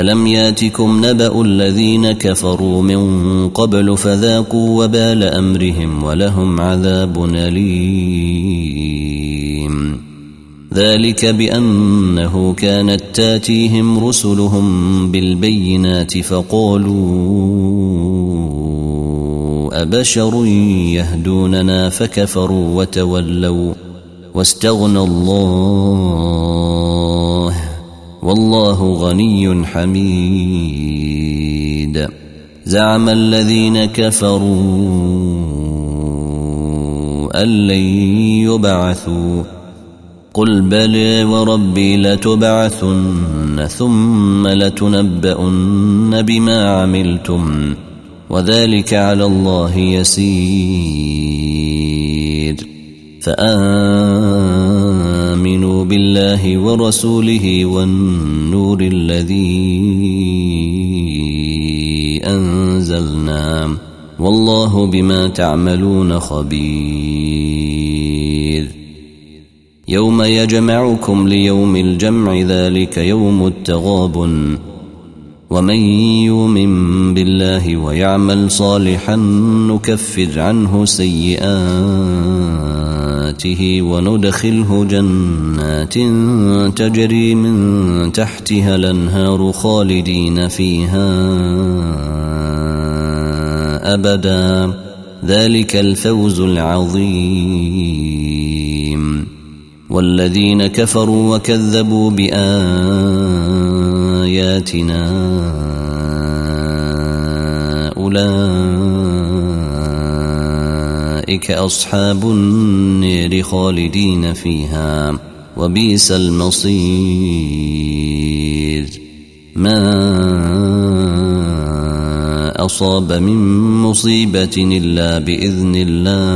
الم ياتكم نبا الذين كفروا من قبل فذاقوا وبال امرهم ولهم عذاب اليم. ذلك بانه كانت تاتيهم رسلهم بالبينات فقالوا ابشر يهدوننا فكفروا وتولوا واستغنى الله والله غني حميد. زعم الذين كفروا أن لن يبعثوا. قل بلى وربي لتبعثن ثم لتنبؤن بما عملتم وذلك على الله يسير. فامنوا بالله ورسوله والنور الذي أنزلنا. والله بما تعملون خبير. يوم يجمعكم ليوم الجمع ذلك يوم التغابن. ومن يؤمن بالله ويعمل صالحا نكفر عنه سيئاته وندخله جنات تجري من تحتها الأنهار خالدين فيها أبدا. ذلك الفوز العظيم. والذين كفروا وكذبوا بآياتنا أولئك أصحاب النير خالدين فيها وبئس المصير. ما أصاب من مصيبة إلا بإذن الله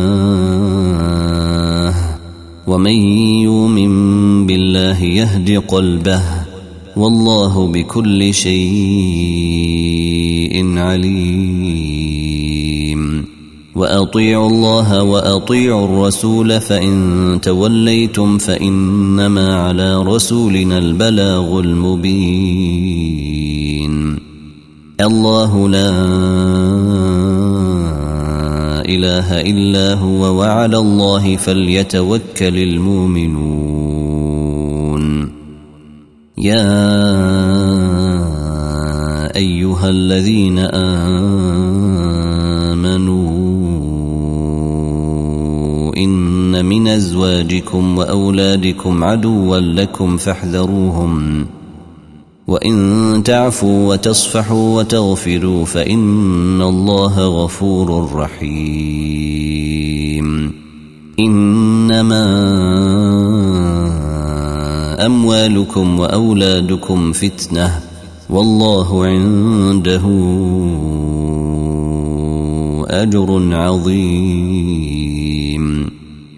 ومن يؤمن بالله يهد قلبه والله بكل شيء عليم. وأطيعوا الله وأطيعوا الرسول فإن توليتم فإنما على رسولنا البلاغ المبين. الله لا إله إلا هو وعلى الله فليتوكل المؤمنون. يا أيها الذين آمنوا من أزواجكم وأولادكم عدوا لكم فاحذروهم. وإن تعفوا وتصفحوا وتغفروا فإن الله غفور رحيم. إنما أموالكم وأولادكم فتنة والله عنده أجر عظيم.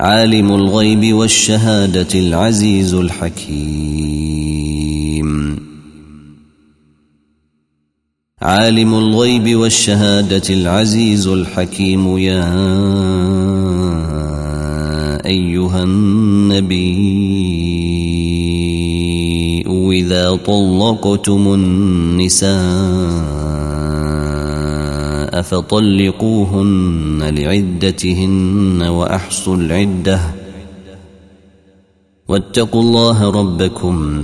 عالم الغيب والشهادة العزيز الحكيم. عالم الغيب والشهادة العزيز الحكيم. يا أيها النبي إذا طلقتم النساء فطلقوهن لعدتهن وأحصوا العدة. واتقوا الله ربكم.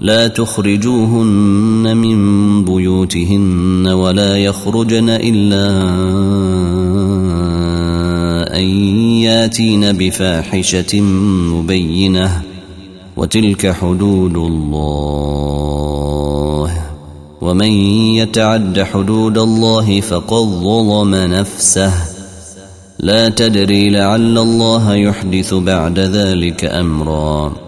لا تخرجوهن من بيوتهن ولا يخرجن إلا أن ياتين بفاحشة مبينة. وتلك حدود الله. ومن يتعد حدود الله فقد ظلم نفسه. لا تدري لعل الله يحدث بعد ذلك أمرًا.